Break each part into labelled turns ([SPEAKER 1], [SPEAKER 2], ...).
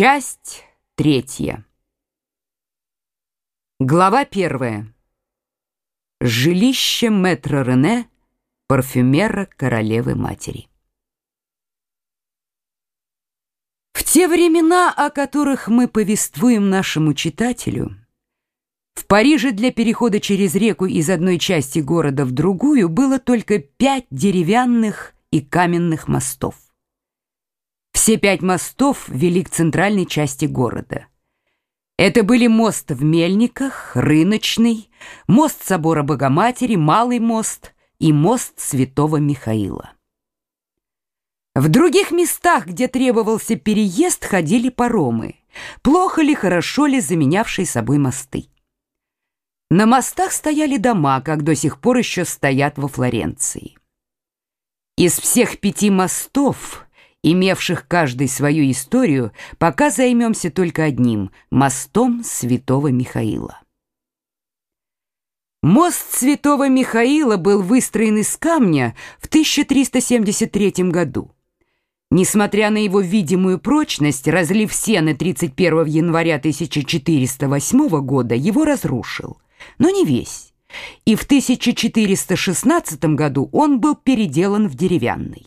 [SPEAKER 1] Часть третья. Глава первая. Жилище мэтра Рене, парфюмера королевы-матери. В те времена, о которых мы повествуем нашему читателю, в Париже для перехода через реку из одной части города в другую было только пять деревянных и каменных мостов. Все пять мостов вели к центральной части города. Это были мост в Мельниках, Рыночный, мост собора Богоматери, Малый мост и мост Святого Михаила. В других местах, где требовался переезд, ходили паромы, плохо ли, хорошо ли заменявшие собой мосты. На мостах стояли дома, как до сих пор еще стоят во Флоренции. Из всех пяти мостов имевших каждый свою историю, пока займемся только одним – мостом Святого Михаила. Мост Святого Михаила был выстроен из камня в 1373 году. Несмотря на его видимую прочность, разлив сена 31 января 1408 года его разрушил, но не весь. И в 1416 году он был переделан в деревянный.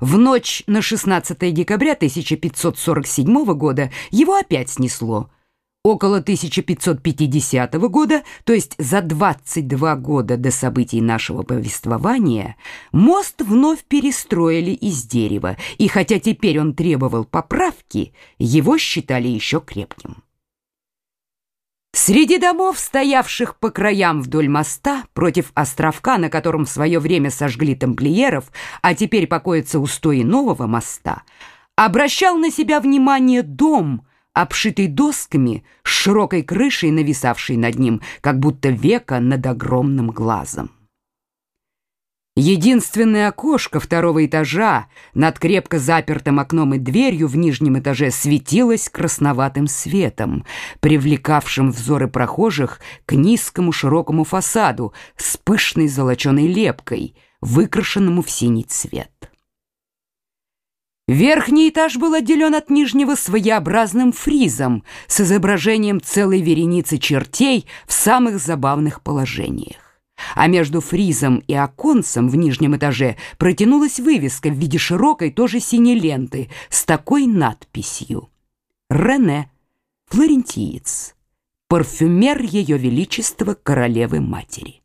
[SPEAKER 1] В ночь на 16 декабря 1547 года его опять снесло. Около 1550 года, то есть за 22 года до событий нашего повествования, мост вновь перестроили из дерева, и хотя теперь он требовал поправки, его считали еще крепким. Среди домов, стоявших по краям вдоль моста, против островка, на котором в свое время сожгли тамплиеров, а теперь покоятся устои нового моста, обращал на себя внимание дом, обшитый досками, с широкой крышей, нависавшей над ним, как будто века над огромным глазом. Единственное окошко второго этажа над крепко запертым окном и дверью в нижнем этаже светилось красноватым светом, привлекавшим взоры прохожих к низкому широкому фасаду с пышной золоченой лепкой, выкрашенному в синий цвет. Верхний этаж был отделен от нижнего своеобразным фризом с изображением целой вереницы чертей в самых забавных положениях а между фризом и оконцем в нижнем этаже протянулась вывеска в виде широкой, тоже синей ленты, с такой надписью «Рене, флорентиец, парфюмер Ее Величества Королевы-Матери».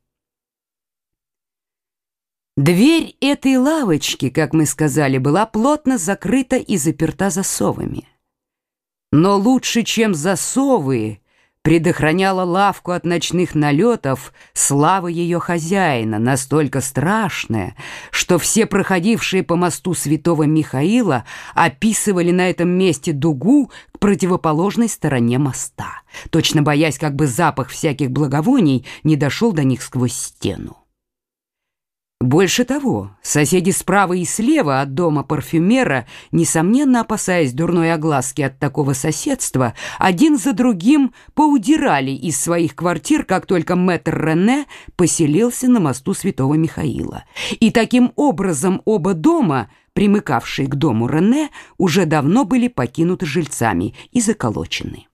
[SPEAKER 1] Дверь этой лавочки, как мы сказали, была плотно закрыта и заперта засовами. Но лучше, чем засовы, предохраняла лавку от ночных налетов слава ее хозяина, настолько страшная, что все проходившие по мосту святого Михаила описывали на этом месте дугу к противоположной стороне моста, точно боясь, как бы запах всяких благовоний не дошел до них сквозь стену. Больше того, соседи справа и слева от дома парфюмера, несомненно опасаясь дурной огласки от такого соседства, один за другим поудирали из своих квартир, как только мэтр Рене поселился на мосту Святого Михаила. И таким образом оба дома, примыкавшие к дому Рене, уже давно были покинуты жильцами и заколочены.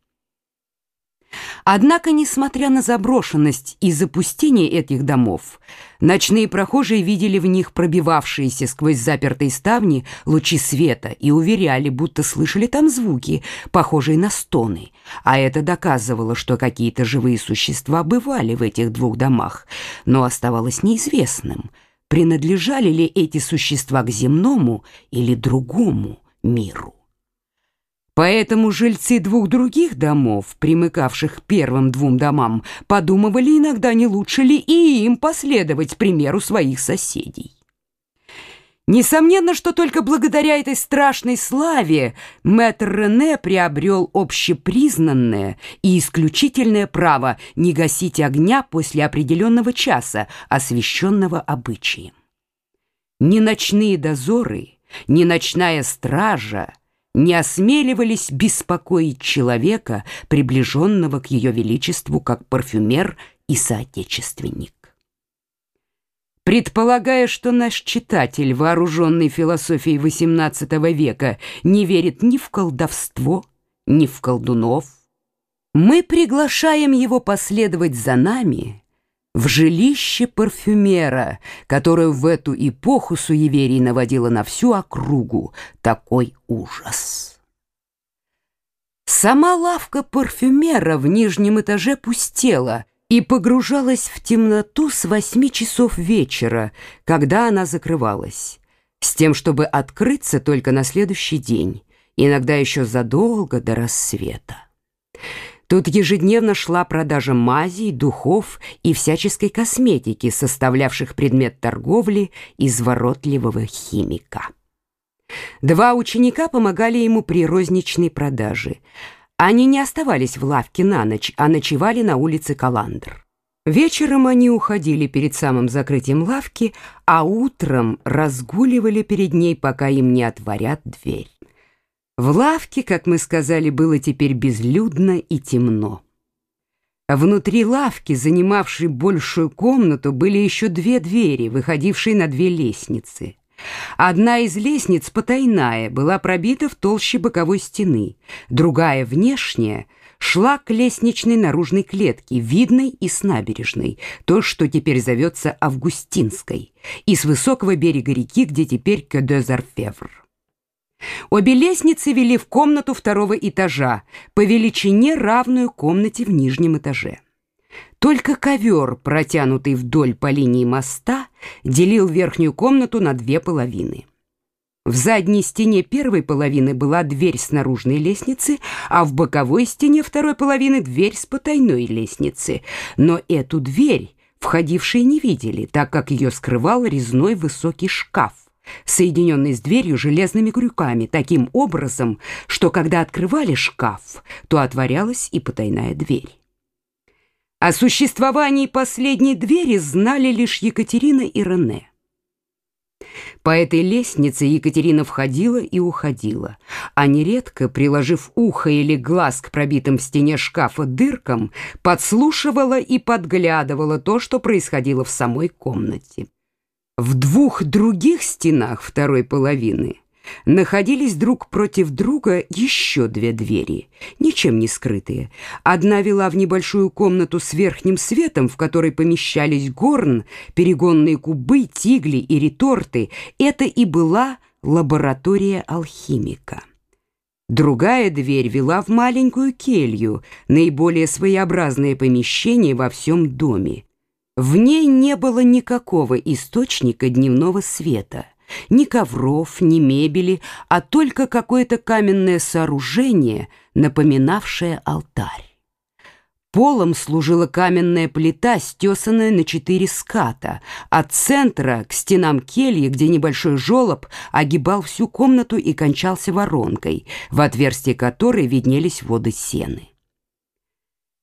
[SPEAKER 1] Однако, несмотря на заброшенность и запустение этих домов, ночные прохожие видели в них пробивавшиеся сквозь запертые ставни лучи света и уверяли, будто слышали там звуки, похожие на стоны, а это доказывало, что какие-то живые существа бывали в этих двух домах, но оставалось неизвестным, принадлежали ли эти существа к земному или другому миру. Поэтому жильцы двух других домов, примыкавших к первым двум домам, подумывали иногда, не лучше ли и им последовать примеру своих соседей. Несомненно, что только благодаря этой страшной славе мэтр Рене приобрел общепризнанное и исключительное право не гасить огня после определенного часа, освященного обычаем. Ни ночные дозоры, ни ночная стража не осмеливались беспокоить человека, приближенного к ее величеству как парфюмер и соотечественник. Предполагая, что наш читатель, вооруженный философией XVIII века, не верит ни в колдовство, ни в колдунов, мы приглашаем его последовать за нами в жилище парфюмера, которое в эту эпоху суеверий наводило на всю округу такой ужас. Сама лавка парфюмера в нижнем этаже пустела и погружалась в темноту с восьми часов вечера, когда она закрывалась, с тем, чтобы открыться только на следующий день, иногда еще задолго до рассвета. Тут ежедневно шла продажа мазей, духов и всяческой косметики, составлявших предмет торговли изворотливого химика. Два ученика помогали ему при розничной продаже. Они не оставались в лавке на ночь, а ночевали на улице Каландр. Вечером они уходили перед самым закрытием лавки, а утром разгуливали перед ней, пока им не отворят дверь. В лавке, как мы сказали, было теперь безлюдно и темно. Внутри лавки, занимавшей большую комнату, были еще две двери, выходившие на две лестницы. Одна из лестниц, потайная, была пробита в толще боковой стены, другая, внешняя, шла к лестничной наружной клетке, видной и с набережной, то, что теперь зовется Августинской, и с высокого берега реки, где теперь Кёдезарфевр. Обе лестницы вели в комнату второго этажа, по величине равную комнате в нижнем этаже. Только ковер, протянутый вдоль по линии моста, делил верхнюю комнату на две половины. В задней стене первой половины была дверь с наружной лестницы, а в боковой стене второй половины дверь с потайной лестницы. Но эту дверь входившие не видели, так как ее скрывал резной высокий шкаф соединенный с дверью железными крюками, таким образом, что когда открывали шкаф, то отворялась и потайная дверь. О существовании последней двери знали лишь Екатерина и Рене. По этой лестнице Екатерина входила и уходила, а нередко, приложив ухо или глаз к пробитым в стене шкафа дыркам, подслушивала и подглядывала то, что происходило в самой комнате. В двух других стенах второй половины находились друг против друга еще две двери, ничем не скрытые. Одна вела в небольшую комнату с верхним светом, в которой помещались горн, перегонные кубы, тигли и реторты. Это и была лаборатория алхимика. Другая дверь вела в маленькую келью, наиболее своеобразное помещение во всем доме. В ней не было никакого источника дневного света, ни ковров, ни мебели, а только какое-то каменное сооружение, напоминавшее алтарь. Полом служила каменная плита, стесанная на четыре ската, от центра к стенам кельи, где небольшой жолоб огибал всю комнату и кончался воронкой, в отверстие которой виднелись воды сены.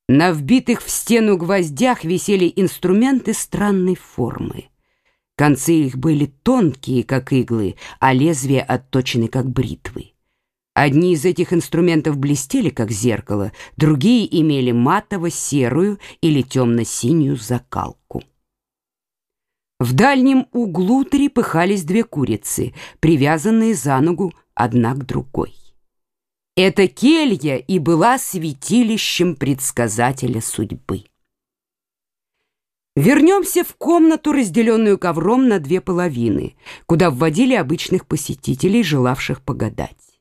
[SPEAKER 1] На вбитых в стену гвоздях висели инструменты странной формы. Концы их были тонкие, как иглы, а лезвия отточены, как бритвы. Одни из этих инструментов блестели, как зеркало, другие имели матово-серую или темно-синюю закалку. В дальнем углу трепыхались две курицы, привязанные за ногу одна к другой. Эта келья и была святилищем предсказателя судьбы. Вернемся в комнату, разделенную ковром на две половины, куда вводили обычных посетителей, желавших погадать.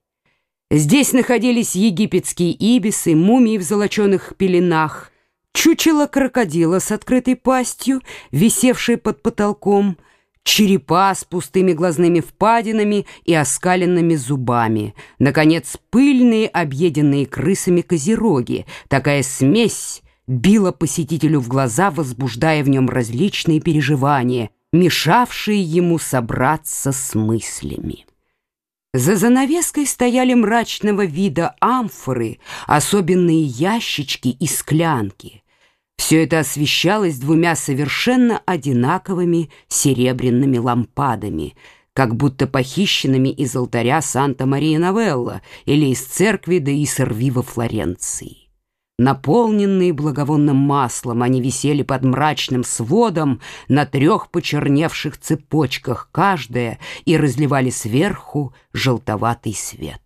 [SPEAKER 1] Здесь находились египетские ибисы, мумии в золоченых пеленах, чучело крокодила с открытой пастью, висевшее под потолком — черепа с пустыми глазными впадинами и оскаленными зубами, наконец, пыльные, объеденные крысами козероги. Такая смесь била посетителю в глаза, возбуждая в нем различные переживания, мешавшие ему собраться с мыслями. За занавеской стояли мрачного вида амфоры, особенные ящички и склянки — все это освещалось двумя совершенно одинаковыми серебряными лампадами, как будто похищенными из алтаря Санта-Мария-Новелла или из церкви де Исерви во Флоренции. Наполненные благовонным маслом, они висели под мрачным сводом на трех почерневших цепочках каждая и разливали сверху желтоватый свет.